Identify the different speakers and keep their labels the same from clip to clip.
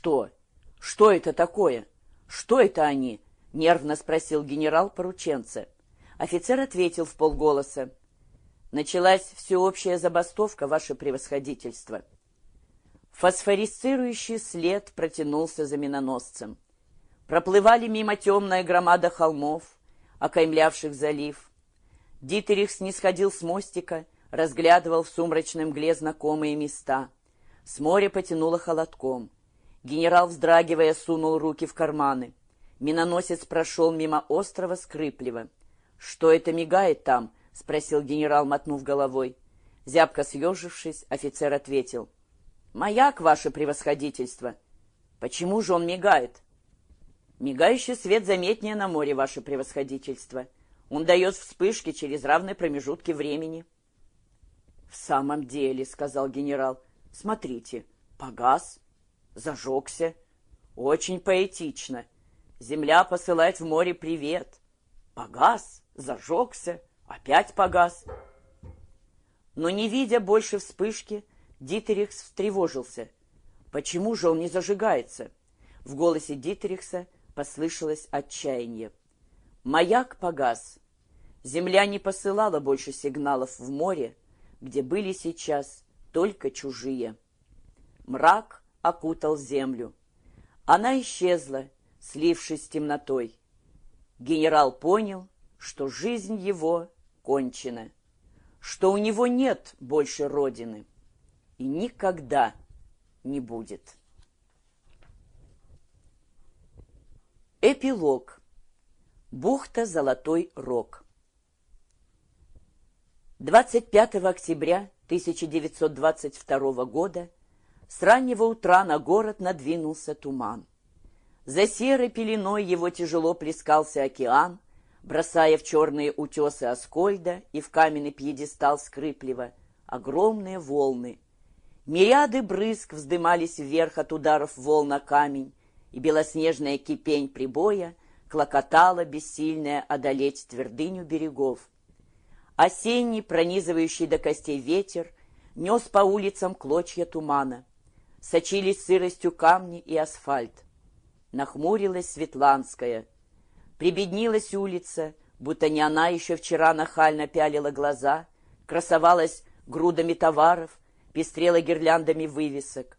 Speaker 1: «Что? Что это такое? Что это они?» — нервно спросил генерал порученца. Офицер ответил в полголоса. «Началась всеобщая забастовка, ваше превосходительство». Фосфорисцирующий след протянулся за миноносцем. Проплывали мимо темная громада холмов, окаймлявших залив. Дитерих снисходил с мостика, разглядывал в сумрачной мгле знакомые места. С моря потянуло холодком. Генерал, вздрагивая, сунул руки в карманы. Миноносец прошел мимо острова Скрыплева. «Что это мигает там?» — спросил генерал, мотнув головой. Зябко съежившись, офицер ответил. «Маяк, ваше превосходительство!» «Почему же он мигает?» «Мигающий свет заметнее на море, ваше превосходительство. Он дает вспышки через равные промежутки времени». «В самом деле», — сказал генерал, — «смотрите, погас, зажегся. Очень поэтично. Земля посылает в море привет. Погас, зажегся, опять погас». Но не видя больше вспышки, Дитерихс встревожился. Почему же он не зажигается? В голосе Дитерихса послышалось отчаяние. Маяк погас. Земля не посылала больше сигналов в море, где были сейчас только чужие. Мрак окутал землю. Она исчезла, слившись с темнотой. Генерал понял, что жизнь его кончена, что у него нет больше родины и никогда не будет. Эпилог. Бухта Золотой Рог. 25 октября 1922 года с раннего утра на город надвинулся туман. За серой пеленой его тяжело плескался океан, бросая в черные утесы Аскольда и в каменный пьедестал Скрыплева огромные волны. Мириады брызг вздымались вверх от ударов волн камень, и белоснежная кипень прибоя клокотала, бессильная одолеть твердыню берегов. Осенний, пронизывающий до костей ветер, нес по улицам клочья тумана. Сочились сыростью камни и асфальт. Нахмурилась Светланская. Прибеднилась улица, будто не она еще вчера нахально пялила глаза, красовалась грудами товаров, пестрела гирляндами вывесок.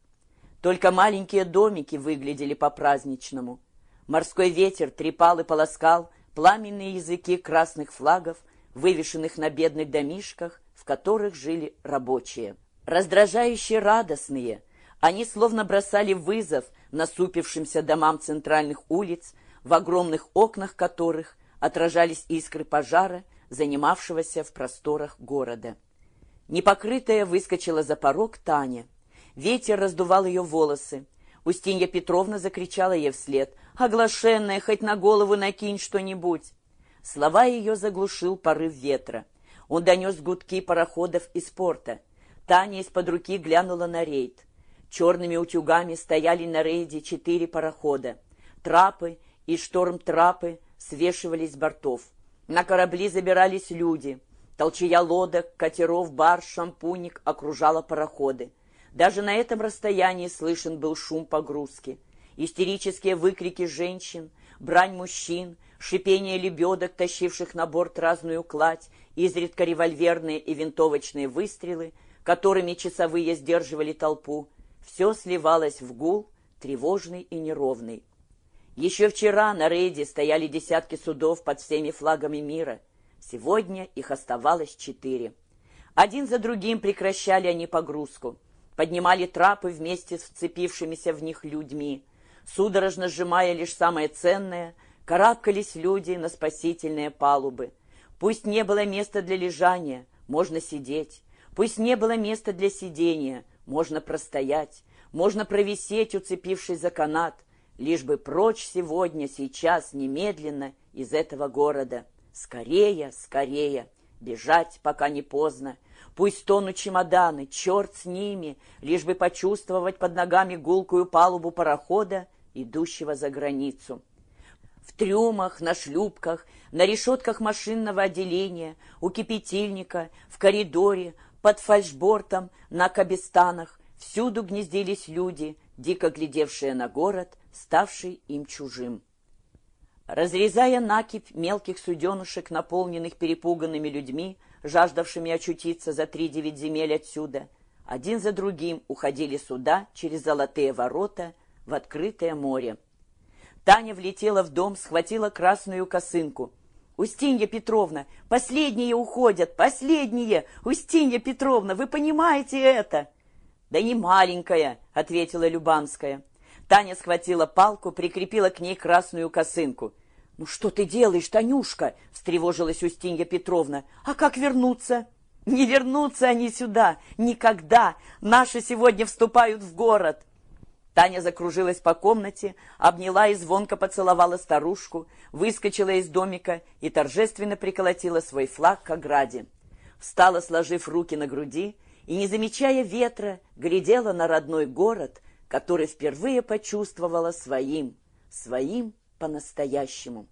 Speaker 1: Только маленькие домики выглядели по-праздничному. Морской ветер трепал и полоскал пламенные языки красных флагов, вывешенных на бедных домишках, в которых жили рабочие. Раздражающе радостные, они словно бросали вызов насупившимся домам центральных улиц, в огромных окнах которых отражались искры пожара, занимавшегося в просторах города. Непокрытая выскочила за порог Таня. Ветер раздувал ее волосы. Устинья Петровна закричала ей вслед. «Оглашенная, хоть на голову накинь что-нибудь!» Слова ее заглушил порыв ветра. Он донес гудки пароходов из порта. Таня из-под руки глянула на рейд. Черными утюгами стояли на рейде четыре парохода. Трапы и шторм-трапы свешивались с бортов. На корабли забирались люди. Толчая лодок, катеров, бар, шампуник окружала пароходы. Даже на этом расстоянии слышен был шум погрузки. Истерические выкрики женщин, брань мужчин, шипение лебедок, тащивших на борт разную кладь, изредка револьверные и винтовочные выстрелы, которыми часовые сдерживали толпу, все сливалось в гул, тревожный и неровный. Еще вчера на рейде стояли десятки судов под всеми флагами мира. Сегодня их оставалось четыре. Один за другим прекращали они погрузку. Поднимали трапы вместе с вцепившимися в них людьми. Судорожно сжимая лишь самое ценное — Карабкались люди на спасительные палубы. Пусть не было места для лежания, можно сидеть. Пусть не было места для сидения, можно простоять. Можно провисеть, уцепившись за канат, лишь бы прочь сегодня, сейчас, немедленно из этого города. Скорее, скорее, бежать, пока не поздно. Пусть тонут чемоданы, черт с ними, лишь бы почувствовать под ногами гулкую палубу парохода, идущего за границу в трюмах, на шлюпках, на решетках машинного отделения, у кипятильника, в коридоре, под фальшбортом, на кабестанах. Всюду гнездились люди, дико глядевшие на город, ставший им чужим. Разрезая накипь мелких суденышек, наполненных перепуганными людьми, жаждавшими очутиться за три девять земель отсюда, один за другим уходили суда через золотые ворота в открытое море. Таня влетела в дом, схватила красную косынку. «Устинья Петровна, последние уходят, последние! Устинья Петровна, вы понимаете это?» «Да не маленькая», — ответила Любанская. Таня схватила палку, прикрепила к ней красную косынку. «Ну что ты делаешь, Танюшка?» — встревожилась Устинья Петровна. «А как вернуться?» «Не вернутся они сюда! Никогда! Наши сегодня вступают в город!» Таня закружилась по комнате, обняла и звонко поцеловала старушку, выскочила из домика и торжественно приколотила свой флаг к ограде. Встала, сложив руки на груди, и, не замечая ветра, глядела на родной город, который впервые почувствовала своим, своим по-настоящему.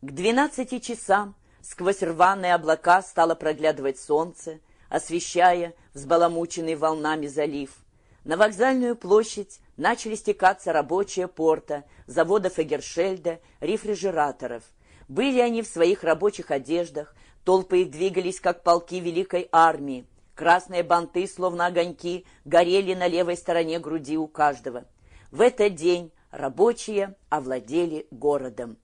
Speaker 1: К двенадцати часам сквозь рваные облака стало проглядывать солнце, освещая взбаламученный волнами залив – на вокзальную площадь начали стекаться рабочие порта, заводов Эгершельда, рефрижераторов. Были они в своих рабочих одеждах, толпы их двигались, как полки великой армии. Красные банты, словно огоньки, горели на левой стороне груди у каждого. В этот день рабочие овладели городом.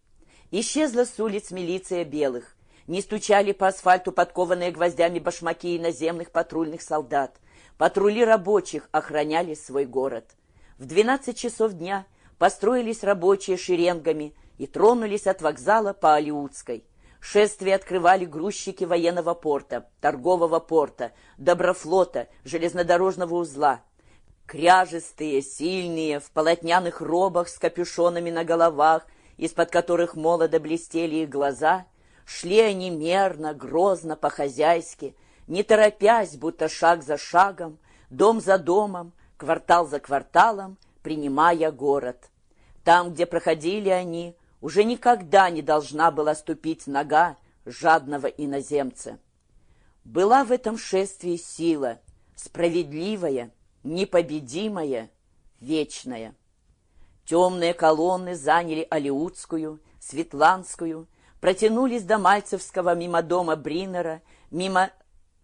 Speaker 1: Исчезла с улиц милиция белых. Не стучали по асфальту подкованные гвоздями башмаки иноземных патрульных солдат. Патрули рабочих охраняли свой город. В 12 часов дня построились рабочие шеренгами и тронулись от вокзала по Алиутской. Шествие открывали грузчики военного порта, торгового порта, доброфлота, железнодорожного узла. Кряжестые, сильные, в полотняных робах с капюшонами на головах, из-под которых молодо блестели их глаза, шли они мерно, грозно, по-хозяйски, не торопясь, будто шаг за шагом, дом за домом, квартал за кварталом, принимая город. Там, где проходили они, уже никогда не должна была ступить нога жадного иноземца. Была в этом шествии сила, справедливая, непобедимая, вечная. Темные колонны заняли Алиутскую, Светланскую, протянулись до Мальцевского мимо дома Бринера, мимо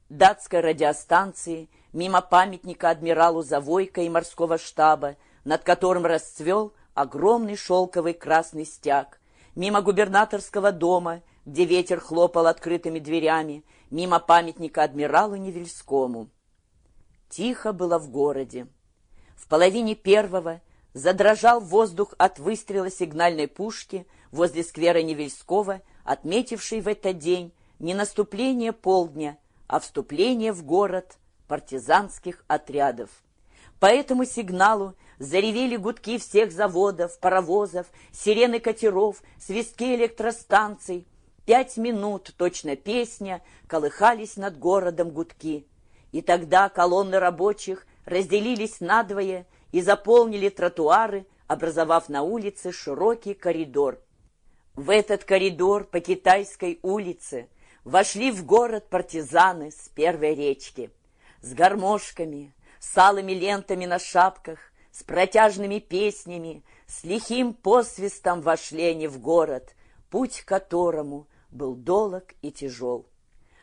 Speaker 1: датской радиостанции, мимо памятника адмиралу Завойко и морского штаба, над которым расцвел огромный шелковый красный стяг, мимо губернаторского дома, где ветер хлопал открытыми дверями, мимо памятника адмиралу Невельскому. Тихо было в городе. В половине первого задрожал воздух от выстрела сигнальной пушки возле сквера Невельского, отметившей в этот день не наступление полдня, о вступлении в город партизанских отрядов. По этому сигналу заревели гудки всех заводов, паровозов, сирены катеров, свистки электростанций. Пять минут, точно песня, колыхались над городом гудки. И тогда колонны рабочих разделились надвое и заполнили тротуары, образовав на улице широкий коридор. В этот коридор по Китайской улице Вошли в город партизаны с первой речки, С гармошками, с алыми лентами на шапках, С протяжными песнями, с лихим посвистом Вошли они в город, путь к которому был долог и тяжел.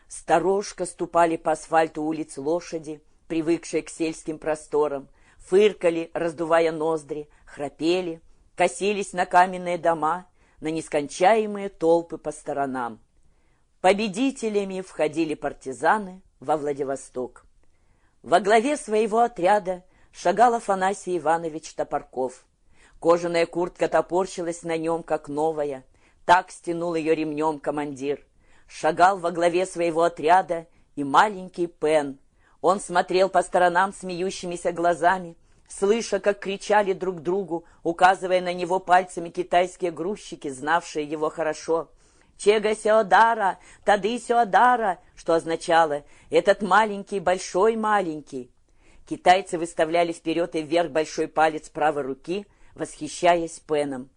Speaker 1: Сторожка ступали по асфальту улиц лошади, привыкшие к сельским просторам, фыркали, раздувая ноздри, храпели, косились на каменные дома, на нескончаемые толпы по сторонам. Победителями входили партизаны во Владивосток. Во главе своего отряда шагал Афанасий Иванович Топорков. Кожаная куртка топорщилась на нем, как новая. Так стянул ее ремнем командир. Шагал во главе своего отряда и маленький Пен. Он смотрел по сторонам смеющимися глазами, слыша, как кричали друг другу, указывая на него пальцами китайские грузчики, знавшие его хорошо — Чега Сеодара, Тады Сеодара, что означало «этот маленький, большой маленький». Китайцы выставляли вперед и вверх большой палец правой руки, восхищаясь Пеном.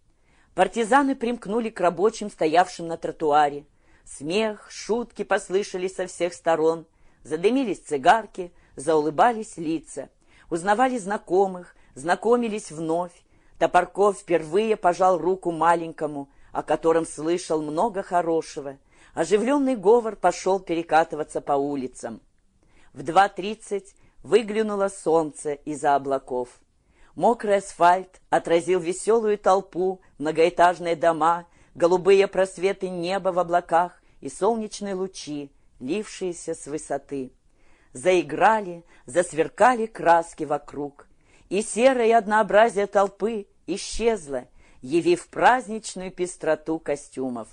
Speaker 1: Партизаны примкнули к рабочим, стоявшим на тротуаре. Смех, шутки послышались со всех сторон. Задымились цигарки, заулыбались лица. узнавали знакомых, знакомились вновь. Топорков впервые пожал руку маленькому, о котором слышал много хорошего. Оживленный говор пошел перекатываться по улицам. В 2.30 выглянуло солнце из-за облаков. Мокрый асфальт отразил веселую толпу, многоэтажные дома, голубые просветы неба в облаках и солнечные лучи, лившиеся с высоты. Заиграли, засверкали краски вокруг, и серое однообразие толпы исчезло, явив праздничную пестроту костюмов.